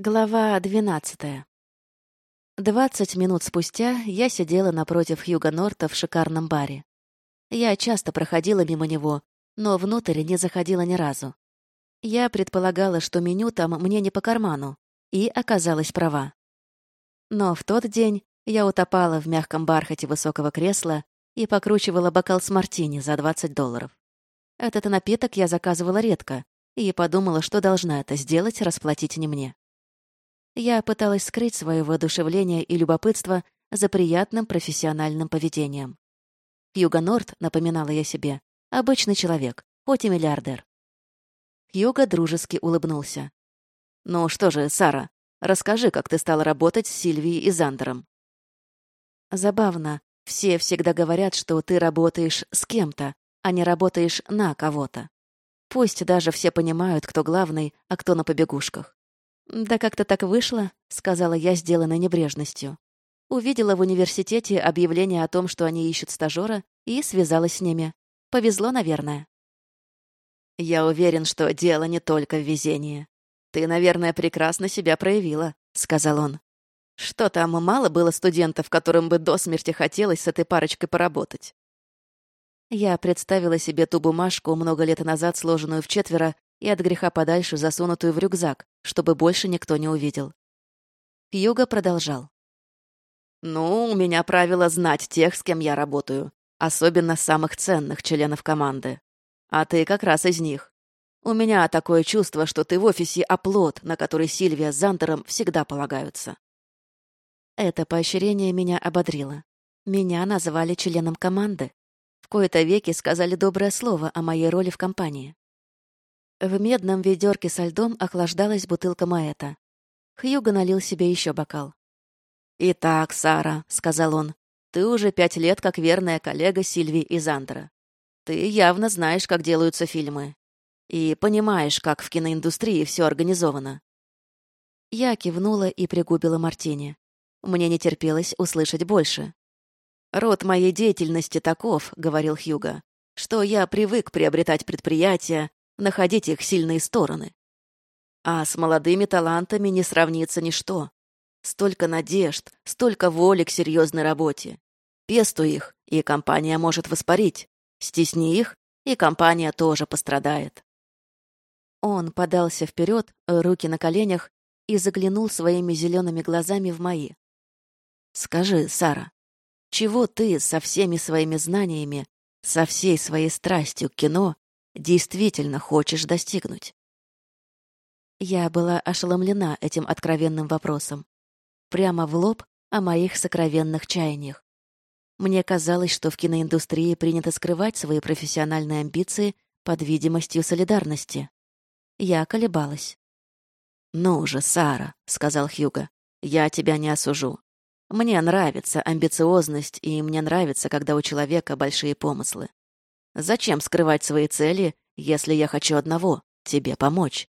Глава двенадцатая. Двадцать минут спустя я сидела напротив Хьюга Норта в шикарном баре. Я часто проходила мимо него, но внутрь не заходила ни разу. Я предполагала, что меню там мне не по карману, и оказалась права. Но в тот день я утопала в мягком бархате высокого кресла и покручивала бокал с мартини за 20 долларов. Этот напиток я заказывала редко, и подумала, что должна это сделать, расплатить не мне. Я пыталась скрыть свое воодушевление и любопытство за приятным профессиональным поведением. Хьюго Норт, напоминала я себе, обычный человек, хоть и миллиардер. Хьюго дружески улыбнулся. «Ну что же, Сара, расскажи, как ты стала работать с Сильвией и Зандером». Забавно, все всегда говорят, что ты работаешь с кем-то, а не работаешь на кого-то. Пусть даже все понимают, кто главный, а кто на побегушках. «Да как-то так вышло», — сказала я, сделанной небрежностью. Увидела в университете объявление о том, что они ищут стажера, и связалась с ними. Повезло, наверное. «Я уверен, что дело не только в везении. Ты, наверное, прекрасно себя проявила», — сказал он. «Что там, мало было студентов, которым бы до смерти хотелось с этой парочкой поработать?» Я представила себе ту бумажку, много лет назад сложенную в четверо и от греха подальше засунутую в рюкзак, чтобы больше никто не увидел. Юга продолжал. «Ну, у меня правило знать тех, с кем я работаю, особенно самых ценных членов команды. А ты как раз из них. У меня такое чувство, что ты в офисе оплот, на который Сильвия с Зантером всегда полагаются». Это поощрение меня ободрило. Меня назвали членом команды. В кои-то веки сказали доброе слово о моей роли в компании. В медном ведерке со льдом охлаждалась бутылка Маэта. Хьюго налил себе еще бокал. «Итак, Сара», — сказал он, — «ты уже пять лет как верная коллега Сильви и Зандера. Ты явно знаешь, как делаются фильмы. И понимаешь, как в киноиндустрии все организовано». Я кивнула и пригубила мартини. Мне не терпелось услышать больше. «Род моей деятельности таков», — говорил Хьюго, «что я привык приобретать предприятия, находить их сильные стороны. А с молодыми талантами не сравнится ничто. Столько надежд, столько воли к серьезной работе. Пестуй их, и компания может воспарить. Стесни их, и компания тоже пострадает. Он подался вперед, руки на коленях, и заглянул своими зелеными глазами в мои. «Скажи, Сара, чего ты со всеми своими знаниями, со всей своей страстью к кино действительно хочешь достигнуть? Я была ошеломлена этим откровенным вопросом. Прямо в лоб о моих сокровенных чаяниях. Мне казалось, что в киноиндустрии принято скрывать свои профессиональные амбиции под видимостью солидарности. Я колебалась. «Ну же, Сара», — сказал Хьюго, — «я тебя не осужу. Мне нравится амбициозность, и мне нравится, когда у человека большие помыслы. Зачем скрывать свои цели, если я хочу одного — тебе помочь?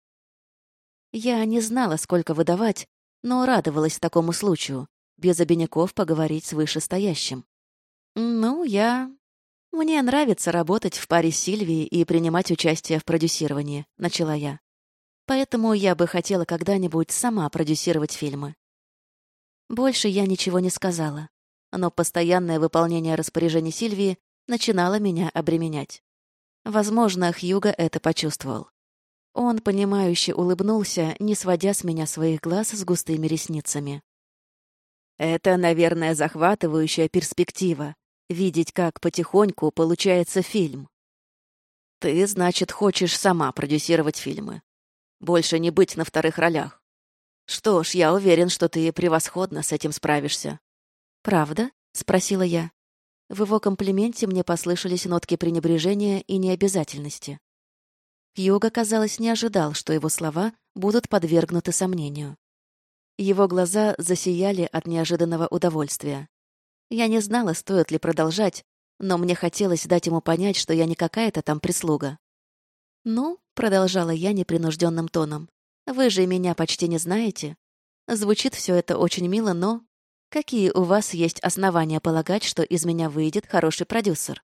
Я не знала, сколько выдавать, но радовалась такому случаю, без обиняков поговорить с вышестоящим. Ну, я... Мне нравится работать в паре с Сильвией и принимать участие в продюсировании, начала я. Поэтому я бы хотела когда-нибудь сама продюсировать фильмы. Больше я ничего не сказала, но постоянное выполнение распоряжений Сильвии начинала меня обременять. Возможно, Хьюго это почувствовал. Он, понимающе улыбнулся, не сводя с меня своих глаз с густыми ресницами. «Это, наверное, захватывающая перспектива — видеть, как потихоньку получается фильм. Ты, значит, хочешь сама продюсировать фильмы. Больше не быть на вторых ролях. Что ж, я уверен, что ты превосходно с этим справишься». «Правда?» — спросила я. В его комплименте мне послышались нотки пренебрежения и необязательности. Йога, казалось, не ожидал, что его слова будут подвергнуты сомнению. Его глаза засияли от неожиданного удовольствия. Я не знала, стоит ли продолжать, но мне хотелось дать ему понять, что я не какая-то там прислуга. «Ну», — продолжала я непринужденным тоном, — «вы же меня почти не знаете. Звучит все это очень мило, но Какие у вас есть основания полагать, что из меня выйдет хороший продюсер?»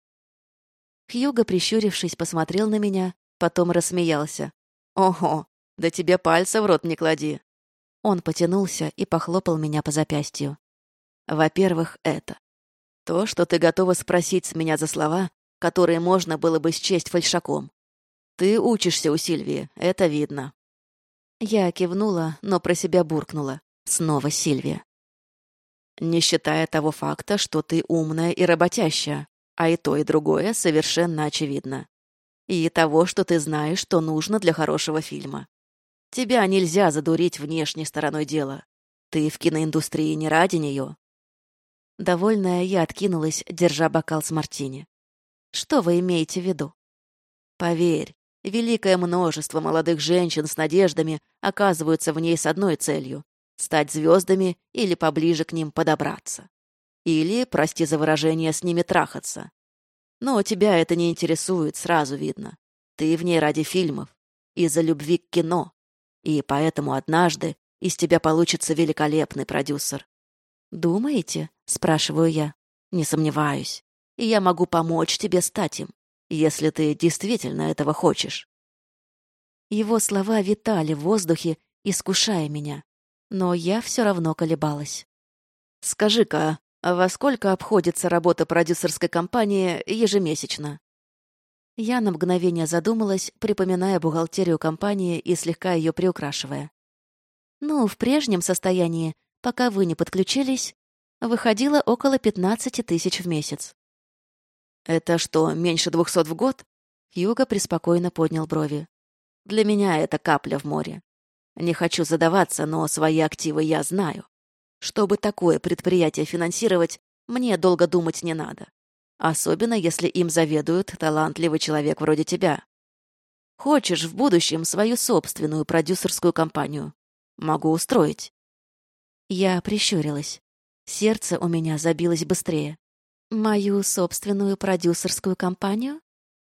Хьюго, прищурившись, посмотрел на меня, потом рассмеялся. «Ого, да тебе пальца в рот не клади. Он потянулся и похлопал меня по запястью. «Во-первых, это. То, что ты готова спросить с меня за слова, которые можно было бы счесть фальшаком. Ты учишься у Сильвии, это видно». Я кивнула, но про себя буркнула. Снова Сильвия. «Не считая того факта, что ты умная и работящая, а и то, и другое совершенно очевидно. И того, что ты знаешь, что нужно для хорошего фильма. Тебя нельзя задурить внешней стороной дела. Ты в киноиндустрии не ради нее. Довольная, я откинулась, держа бокал с мартини. Что вы имеете в виду? Поверь, великое множество молодых женщин с надеждами оказываются в ней с одной целью — стать звездами или поближе к ним подобраться. Или, прости за выражение, с ними трахаться. Но тебя это не интересует, сразу видно. Ты в ней ради фильмов, из-за любви к кино. И поэтому однажды из тебя получится великолепный продюсер. «Думаете?» — спрашиваю я. «Не сомневаюсь. И я могу помочь тебе стать им, если ты действительно этого хочешь». Его слова витали в воздухе, искушая меня. Но я все равно колебалась. «Скажи-ка, а во сколько обходится работа продюсерской компании ежемесячно? Я на мгновение задумалась, припоминая бухгалтерию компании и слегка ее приукрашивая. Ну, в прежнем состоянии, пока вы не подключились, выходило около 15 тысяч в месяц. «Это что, меньше двухсот в год?» Юга преспокойно поднял брови. «Для меня это капля в море. Не хочу задаваться, но свои активы я знаю. Чтобы такое предприятие финансировать, мне долго думать не надо. Особенно, если им заведует талантливый человек вроде тебя. Хочешь в будущем свою собственную продюсерскую компанию? Могу устроить. Я прищурилась. Сердце у меня забилось быстрее. Мою собственную продюсерскую компанию?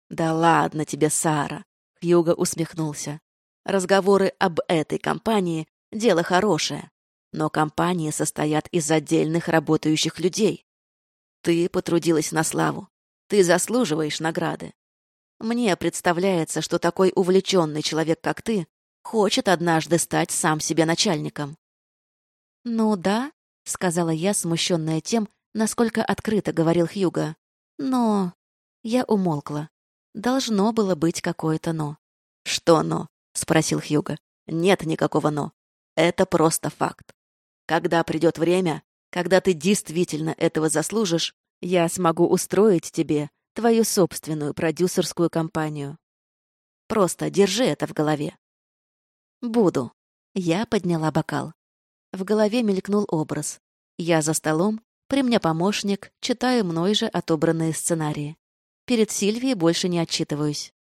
Да ладно тебе, Сара. Хьюго усмехнулся. Разговоры об этой компании — дело хорошее. Но компании состоят из отдельных работающих людей. Ты потрудилась на славу. Ты заслуживаешь награды. Мне представляется, что такой увлеченный человек, как ты, хочет однажды стать сам себе начальником. «Ну да», — сказала я, смущенная тем, насколько открыто говорил Хьюга. «Но...» Я умолкла. Должно было быть какое-то «но». «Что «но»?» — спросил Хьюга. «Нет никакого «но». Это просто факт. Когда придет время, когда ты действительно этого заслужишь, я смогу устроить тебе твою собственную продюсерскую компанию. Просто держи это в голове. Буду. Я подняла бокал. В голове мелькнул образ. Я за столом, при мне помощник, читаю мной же отобранные сценарии. Перед Сильвией больше не отчитываюсь.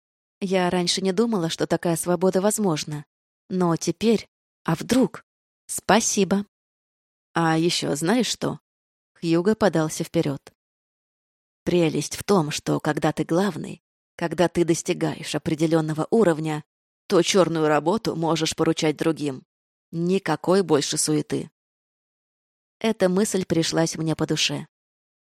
Я раньше не думала, что такая свобода возможна. Но теперь... А вдруг? Спасибо. А еще знаешь что? Хьюго подался вперед. Прелесть в том, что когда ты главный, когда ты достигаешь определенного уровня, то черную работу можешь поручать другим. Никакой больше суеты. Эта мысль пришлась мне по душе.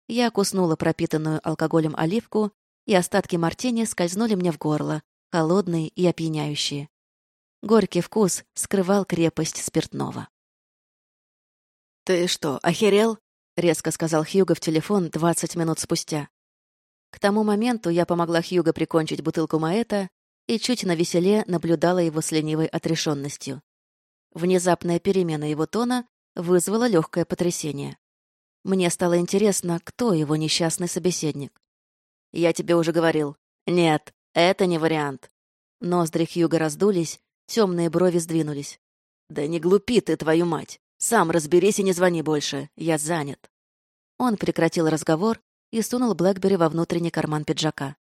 Я куснула пропитанную алкоголем оливку, и остатки мартини скользнули мне в горло, холодные и опьяняющие. Горький вкус скрывал крепость спиртного. «Ты что, охерел?» — резко сказал Хьюго в телефон двадцать минут спустя. К тому моменту я помогла Хьюго прикончить бутылку Маэта и чуть на веселе наблюдала его с ленивой отрешенностью. Внезапная перемена его тона вызвала легкое потрясение. Мне стало интересно, кто его несчастный собеседник. «Я тебе уже говорил. Нет, это не вариант». Ноздри Хьюга раздулись, темные брови сдвинулись. «Да не глупи ты, твою мать! «Сам разберись и не звони больше. Я занят». Он прекратил разговор и сунул Блэкбери во внутренний карман пиджака.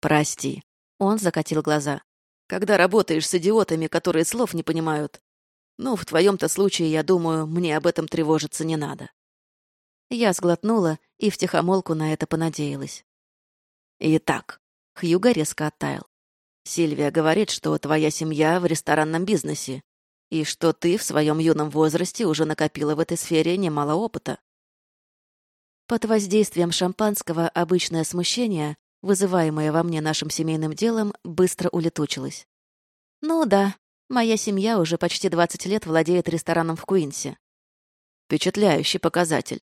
«Прости». Он закатил глаза. «Когда работаешь с идиотами, которые слов не понимают. Ну, в твоем-то случае, я думаю, мне об этом тревожиться не надо». Я сглотнула и втихомолку на это понадеялась. «Итак», — Хьюго резко оттаял. «Сильвия говорит, что твоя семья в ресторанном бизнесе, и что ты в своем юном возрасте уже накопила в этой сфере немало опыта. Под воздействием шампанского обычное смущение, вызываемое во мне нашим семейным делом, быстро улетучилось. Ну да, Моя семья уже почти 20 лет владеет рестораном в Куинсе. Впечатляющий показатель.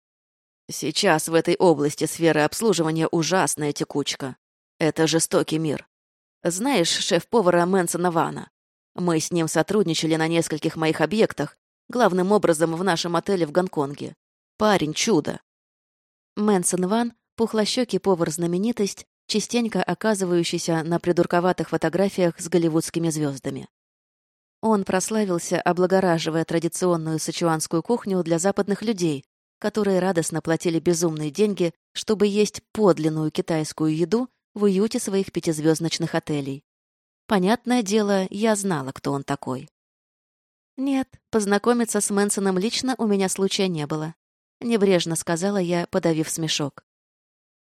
Сейчас в этой области сферы обслуживания ужасная текучка. Это жестокий мир. Знаешь шеф-повара Мэнсона Вана? Мы с ним сотрудничали на нескольких моих объектах, главным образом в нашем отеле в Гонконге. Парень чудо. Мэнсон Ван, пухлощёкий повар-знаменитость, частенько оказывающийся на придурковатых фотографиях с голливудскими звездами. Он прославился, облагораживая традиционную сычуанскую кухню для западных людей, которые радостно платили безумные деньги, чтобы есть подлинную китайскую еду в уюте своих пятизвездочных отелей. Понятное дело, я знала, кто он такой. Нет, познакомиться с Мэнсоном лично у меня случая не было. Небрежно сказала я, подавив смешок.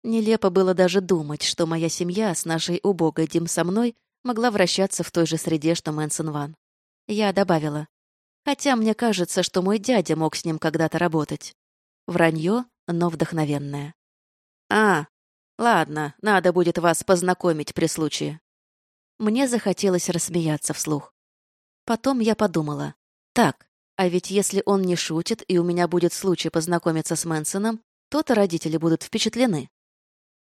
Нелепо было даже думать, что моя семья с нашей убогой Дим со мной могла вращаться в той же среде, что Мэнсон Ван. Я добавила. Хотя мне кажется, что мой дядя мог с ним когда-то работать. Вранье, но вдохновенное. «А, ладно, надо будет вас познакомить при случае». Мне захотелось рассмеяться вслух. Потом я подумала. Так, а ведь если он не шутит, и у меня будет случай познакомиться с Мэнсоном, то-то родители будут впечатлены.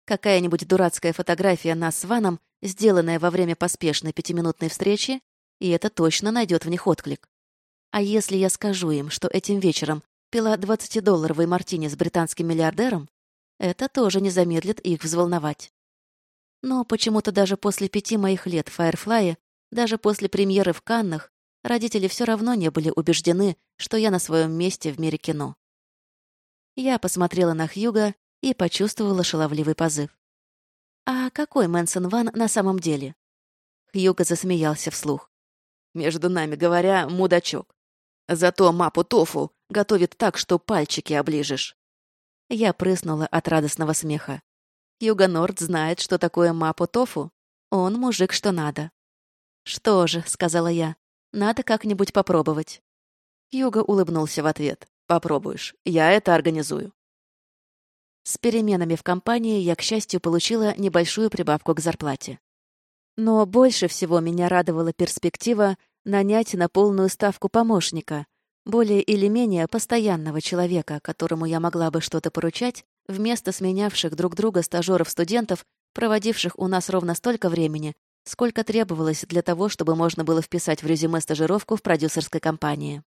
Какая-нибудь дурацкая фотография нас с Ваном, сделанная во время поспешной пятиминутной встречи, и это точно найдет в них отклик. А если я скажу им, что этим вечером пила 20-долларовый мартини с британским миллиардером, это тоже не замедлит их взволновать. Но почему-то даже после пяти моих лет в Фаерфлае, даже после премьеры в Каннах, родители все равно не были убеждены, что я на своем месте в мире кино. Я посмотрела на Хьюга и почувствовала шаловливый позыв. «А какой Мэнсон Ван на самом деле?» Хьюга засмеялся вслух. Между нами говоря, мудачок. Зато мапу тофу готовит так, что пальчики оближешь. Я прыснула от радостного смеха. Юга Норд знает, что такое мапу тофу. Он мужик, что надо. «Что же», — сказала я, — «надо как-нибудь попробовать». Юга улыбнулся в ответ. «Попробуешь. Я это организую». С переменами в компании я, к счастью, получила небольшую прибавку к зарплате. Но больше всего меня радовала перспектива нанять на полную ставку помощника, более или менее постоянного человека, которому я могла бы что-то поручать, вместо сменявших друг друга стажеров-студентов, проводивших у нас ровно столько времени, сколько требовалось для того, чтобы можно было вписать в резюме стажировку в продюсерской компании.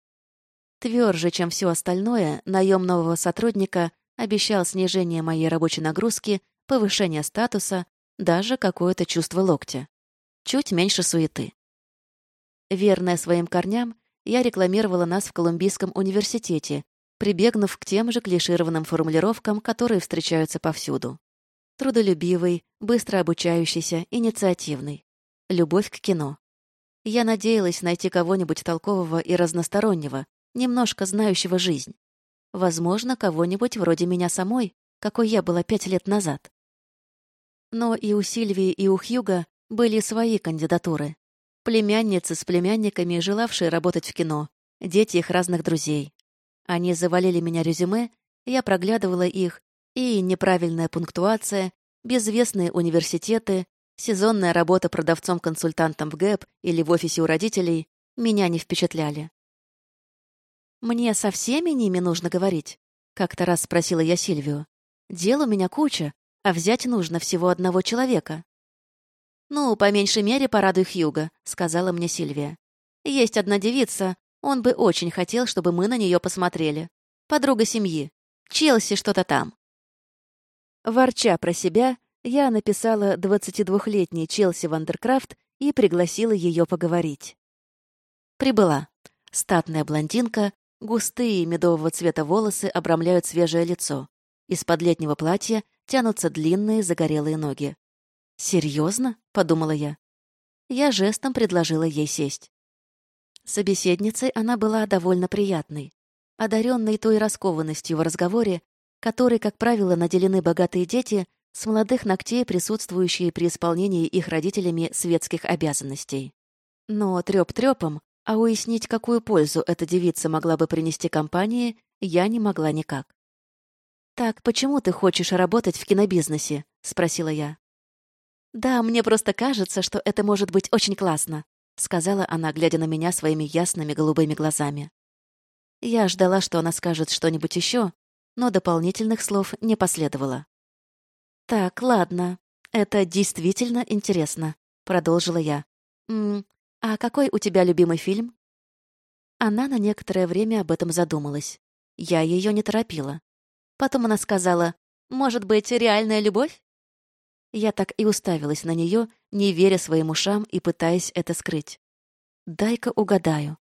Тверже, чем все остальное, наем нового сотрудника обещал снижение моей рабочей нагрузки, повышение статуса, даже какое-то чувство локтя чуть меньше суеты. Верная своим корням, я рекламировала нас в Колумбийском университете, прибегнув к тем же клишированным формулировкам, которые встречаются повсюду. Трудолюбивый, быстро обучающийся, инициативный. Любовь к кино. Я надеялась найти кого-нибудь толкового и разностороннего, немножко знающего жизнь. Возможно, кого-нибудь вроде меня самой, какой я была пять лет назад. Но и у Сильвии, и у Хьюга были свои кандидатуры. Племянницы с племянниками, желавшие работать в кино, дети их разных друзей. Они завалили меня резюме, я проглядывала их, и неправильная пунктуация, безвестные университеты, сезонная работа продавцом-консультантом в ГЭП или в офисе у родителей меня не впечатляли. «Мне со всеми ними нужно говорить?» — как-то раз спросила я Сильвию. «Дел у меня куча, а взять нужно всего одного человека». «Ну, по меньшей мере, порадуй Хьюго», — сказала мне Сильвия. «Есть одна девица, он бы очень хотел, чтобы мы на нее посмотрели. Подруга семьи. Челси что-то там». Ворча про себя, я написала 22-летней Челси Вандеркрафт и пригласила ее поговорить. Прибыла. Статная блондинка, густые медового цвета волосы обрамляют свежее лицо. Из-под летнего платья тянутся длинные загорелые ноги. «Серьезно?» — подумала я. Я жестом предложила ей сесть. Собеседницей она была довольно приятной, одаренной той раскованностью в разговоре, которой, как правило, наделены богатые дети, с молодых ногтей присутствующие при исполнении их родителями светских обязанностей. Но трёп трёпом, а уяснить, какую пользу эта девица могла бы принести компании, я не могла никак. «Так почему ты хочешь работать в кинобизнесе?» — спросила я. «Да, мне просто кажется, что это может быть очень классно», — сказала она, глядя на меня своими ясными голубыми глазами. Я ждала, что она скажет что-нибудь еще, но дополнительных слов не последовало. «Так, ладно. Это действительно интересно», — продолжила я. «М «А какой у тебя любимый фильм?» Она на некоторое время об этом задумалась. Я ее не торопила. Потом она сказала, «Может быть, реальная любовь?» Я так и уставилась на нее, не веря своим ушам и пытаясь это скрыть. «Дай-ка угадаю.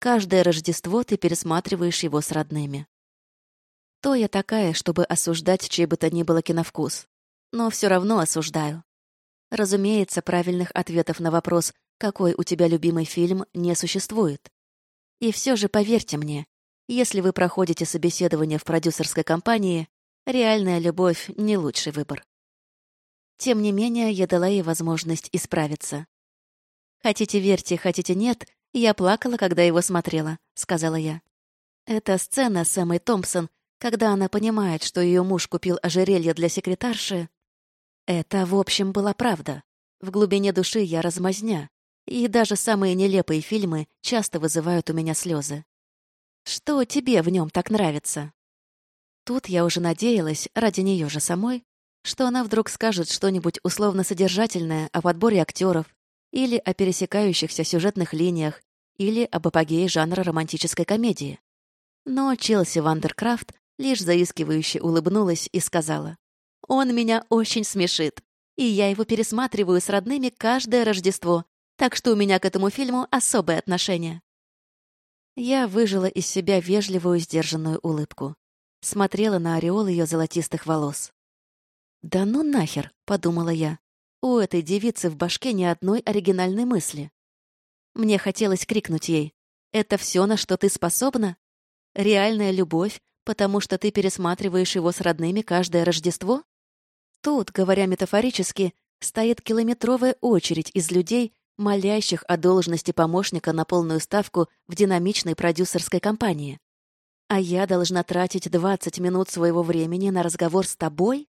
Каждое Рождество ты пересматриваешь его с родными». То я такая, чтобы осуждать чей бы то ни было киновкус. Но все равно осуждаю. Разумеется, правильных ответов на вопрос «Какой у тебя любимый фильм?» не существует. И все же поверьте мне, если вы проходите собеседование в продюсерской компании, реальная любовь — не лучший выбор. Тем не менее, я дала ей возможность исправиться. «Хотите верьте, хотите нет, я плакала, когда его смотрела», — сказала я. Эта сцена с Эммой Томпсон, когда она понимает, что ее муж купил ожерелье для секретарши, это, в общем, была правда. В глубине души я размазня, и даже самые нелепые фильмы часто вызывают у меня слезы. Что тебе в нем так нравится? Тут я уже надеялась, ради нее же самой, что она вдруг скажет что-нибудь условно-содержательное о подборе актеров или о пересекающихся сюжетных линиях или об апогее жанра романтической комедии. Но Челси Вандеркрафт лишь заискивающе улыбнулась и сказала, «Он меня очень смешит, и я его пересматриваю с родными каждое Рождество, так что у меня к этому фильму особое отношение. Я выжала из себя вежливую, сдержанную улыбку. Смотрела на ореол ее золотистых волос. «Да ну нахер!» — подумала я. У этой девицы в башке ни одной оригинальной мысли. Мне хотелось крикнуть ей. «Это все, на что ты способна? Реальная любовь, потому что ты пересматриваешь его с родными каждое Рождество?» Тут, говоря метафорически, стоит километровая очередь из людей, молящих о должности помощника на полную ставку в динамичной продюсерской компании. А я должна тратить 20 минут своего времени на разговор с тобой?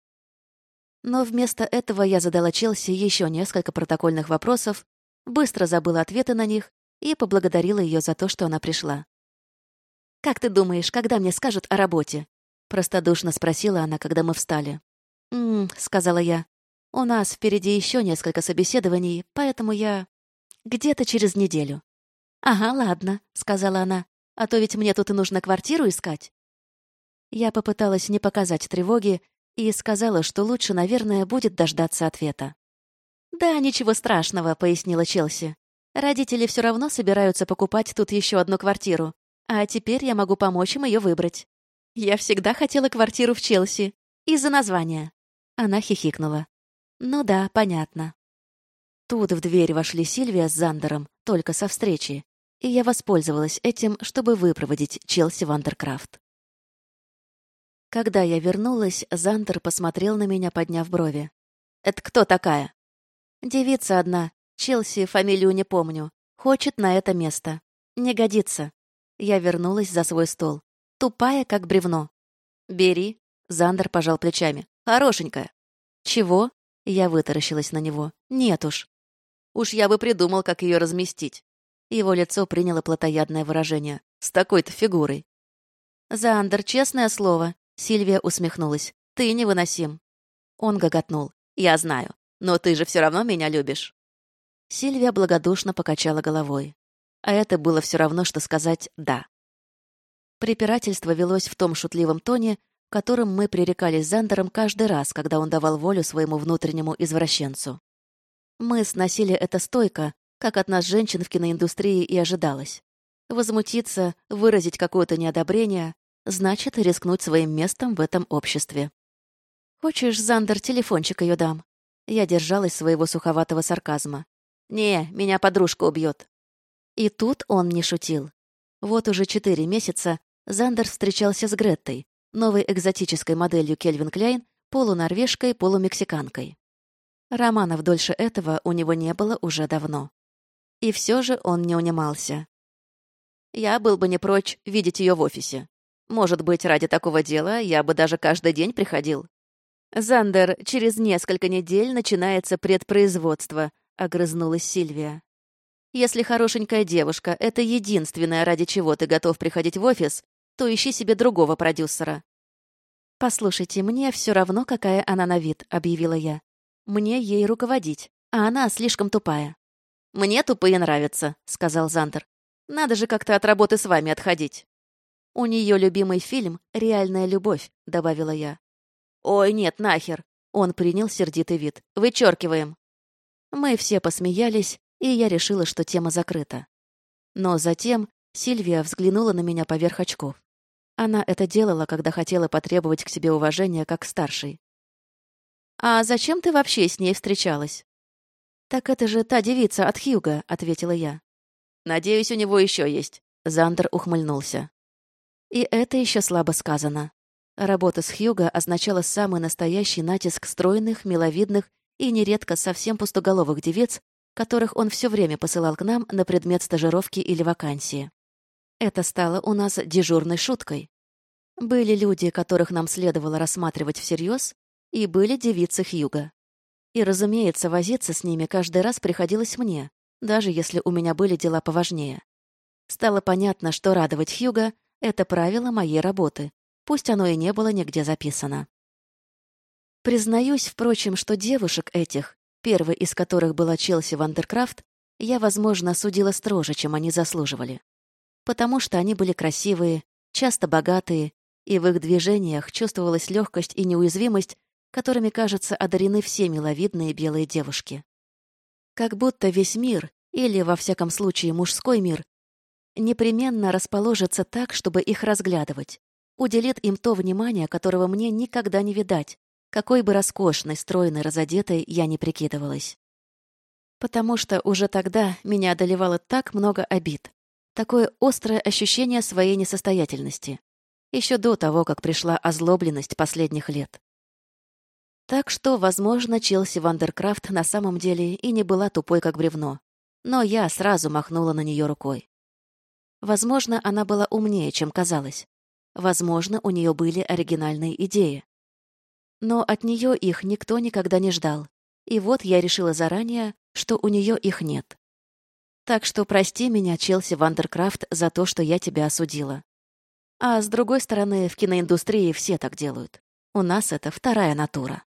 Но вместо этого я задала Челси еще несколько протокольных вопросов, быстро забыла ответы на них и поблагодарила ее за то, что она пришла. «Как ты думаешь, когда мне скажут о работе?» Простодушно спросила она, когда мы встали. «М-м», сказала я. «У нас впереди еще несколько собеседований, поэтому я...» Где-то через неделю. «Ага, ладно», — сказала она. «А то ведь мне тут и нужно квартиру искать». Я попыталась не показать тревоги и сказала, что лучше, наверное, будет дождаться ответа. «Да, ничего страшного», — пояснила Челси. «Родители все равно собираются покупать тут еще одну квартиру, а теперь я могу помочь им ее выбрать. Я всегда хотела квартиру в Челси. Из-за названия». Она хихикнула. «Ну да, понятно». Тут в дверь вошли Сильвия с Зандером, только со встречи, и я воспользовалась этим, чтобы выпроводить Челси Вандеркрафт. Когда я вернулась, Зандер посмотрел на меня, подняв брови. «Это кто такая?» «Девица одна. Челси, фамилию не помню. Хочет на это место. Не годится». Я вернулась за свой стол. Тупая, как бревно. «Бери». Зандер пожал плечами. «Хорошенькая». «Чего?» Я вытаращилась на него. «Нет уж». Уж я бы придумал, как ее разместить. Его лицо приняло плотоядное выражение. С такой-то фигурой. «Зандер, честное слово», — Сильвия усмехнулась. «Ты невыносим». Он гоготнул. «Я знаю. Но ты же все равно меня любишь». Сильвия благодушно покачала головой. А это было все равно, что сказать «да». Препирательство велось в том шутливом тоне, которым мы пререкались Зандером каждый раз, когда он давал волю своему внутреннему извращенцу. Мы сносили это стойко, как от нас женщин в киноиндустрии и ожидалось. Возмутиться, выразить какое-то неодобрение — значит рискнуть своим местом в этом обществе. «Хочешь, Зандер, телефончик ее дам?» Я держалась своего суховатого сарказма. «Не, меня подружка убьет. И тут он не шутил. Вот уже четыре месяца Зандер встречался с Греттой, новой экзотической моделью Кельвин Кляйн, полунорвежкой, полумексиканкой. Романов дольше этого у него не было уже давно. И все же он не унимался. Я был бы не прочь видеть ее в офисе. Может быть, ради такого дела я бы даже каждый день приходил. «Зандер, через несколько недель начинается предпроизводство», — огрызнулась Сильвия. Если хорошенькая девушка — это единственное, ради чего ты готов приходить в офис, то ищи себе другого продюсера». «Послушайте, мне все равно, какая она на вид», — объявила я. «Мне ей руководить, а она слишком тупая». «Мне тупые нравятся», — сказал Зандер. «Надо же как-то от работы с вами отходить». «У нее любимый фильм «Реальная любовь», — добавила я. «Ой, нет, нахер!» Он принял сердитый вид. «Вычеркиваем!» Мы все посмеялись, и я решила, что тема закрыта. Но затем Сильвия взглянула на меня поверх очков. Она это делала, когда хотела потребовать к себе уважения как старший. «А зачем ты вообще с ней встречалась?» «Так это же та девица от Хьюга», — ответила я. «Надеюсь, у него еще есть», — Зандер ухмыльнулся. И это еще слабо сказано. Работа с Хьюго означала самый настоящий натиск стройных, миловидных и нередко совсем пустоголовых девиц, которых он все время посылал к нам на предмет стажировки или вакансии. Это стало у нас дежурной шуткой. Были люди, которых нам следовало рассматривать всерьез, и были девицы Хьюга. И, разумеется, возиться с ними каждый раз приходилось мне, даже если у меня были дела поважнее. Стало понятно, что радовать Хьюга — это правило моей работы, пусть оно и не было нигде записано. Признаюсь, впрочем, что девушек этих, первой из которых была Челси Вандеркрафт, я, возможно, судила строже, чем они заслуживали. Потому что они были красивые, часто богатые, и в их движениях чувствовалась легкость и неуязвимость, которыми, кажется, одарены все миловидные белые девушки. Как будто весь мир, или, во всяком случае, мужской мир, непременно расположится так, чтобы их разглядывать, уделит им то внимание, которого мне никогда не видать, какой бы роскошной, стройной, разодетой я не прикидывалась. Потому что уже тогда меня одолевало так много обид, такое острое ощущение своей несостоятельности, еще до того, как пришла озлобленность последних лет. Так что, возможно, Челси Вандеркрафт на самом деле и не была тупой, как бревно, но я сразу махнула на нее рукой. Возможно, она была умнее, чем казалось. Возможно, у нее были оригинальные идеи. Но от нее их никто никогда не ждал. И вот я решила заранее, что у нее их нет. Так что прости меня, Челси Вандеркрафт, за то, что я тебя осудила. А с другой стороны, в киноиндустрии все так делают. У нас это вторая натура.